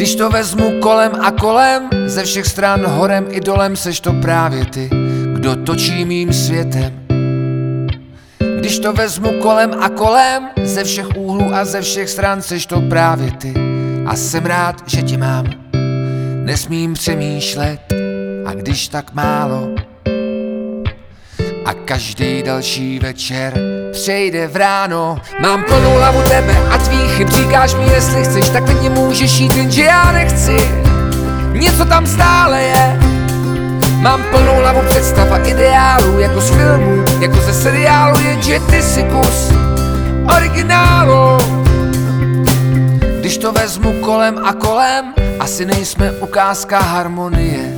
Když to vezmu kolem a kolem, ze všech stran horem i dolem, seš to právě ty, kdo točí mým světem. Když to vezmu kolem a kolem, ze všech úhlů a ze všech stran, seš to právě ty. A jsem rád, že tě mám, nesmím přemýšlet, a když tak málo. A každý další večer přejde v ráno Mám plnou hlavu tebe a tvých chyb. Říkáš mi, jestli chceš, tak klidně můžeš jít, jenže já nechci. Něco tam stále je. Mám plnou hlavu představa ideálu Jako z filmu, jako ze seriálu Jenže ty si kus originálu. Když to vezmu kolem a kolem Asi nejsme ukázka harmonie.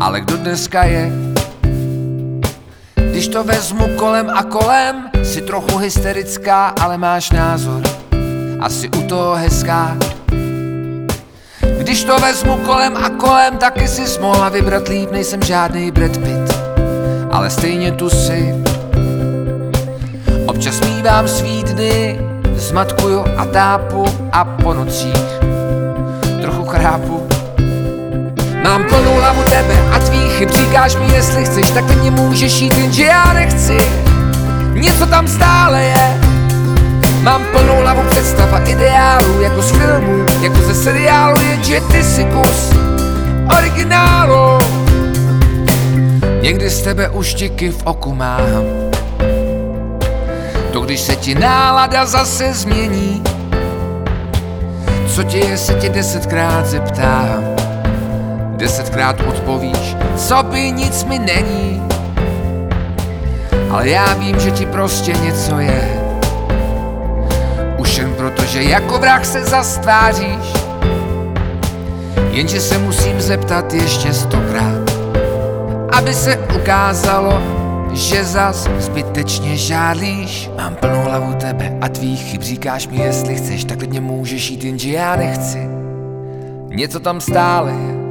Ale kdo dneska je když to vezmu kolem a kolem, si trochu hysterická, ale máš názor. Asi u toho hezká. Když to vezmu kolem a kolem, taky si mohla vybrat líp, nejsem žádný Brad Pitt. Ale stejně tu si. Občas mívám svý dny, zmatkuju a tápu a po nocích trochu chrápu. Mám plnou hlavu tebe a tvých chyb. Říkáš mi, jestli chceš, tak mě můžeš jít, jenže já nechci. Něco tam stále je. Mám plnou hlavu představa ideálu Jako z filmu, jako ze seriálu Jenže ty si kus originálu. Někdy z tebe už tiky v oku mám. To když se ti nálada zase změní. Co tě je, se tě desetkrát zeptám desetkrát odpovíš, co by nic mi není. Ale já vím, že ti prostě něco je. Už jen proto, že jako vrah se zastváříš. Jenže se musím zeptat ještě stokrát, aby se ukázalo, že zas zbytečně žádlíš Mám plnou hlavu tebe a tvých chyb Říkáš mi, jestli chceš, tak klidně můžeš jít, jenže já nechci Něco tam stále je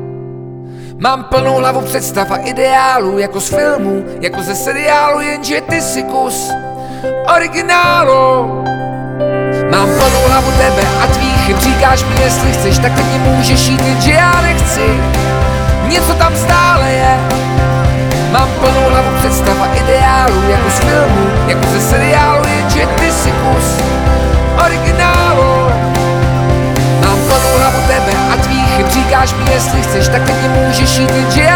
Mám plnou hlavu představa ideálu, jako z filmu, jako ze seriálu, jenže ty si kus originálu. Mám plnou hlavu tebe a tvých chyb, říkáš mi, jestli chceš, tak teď můžeš jít, jenže já nechci. Něco tam stále je. Mám plnou hlavu představa ideálu, jako z filmu, jako ze seriálu, jenže ty si kus originálu. Mám plnou hlavu tebe a tvých chyb, říkáš mi, jestli chceš, tak teď můžeš jít, jenže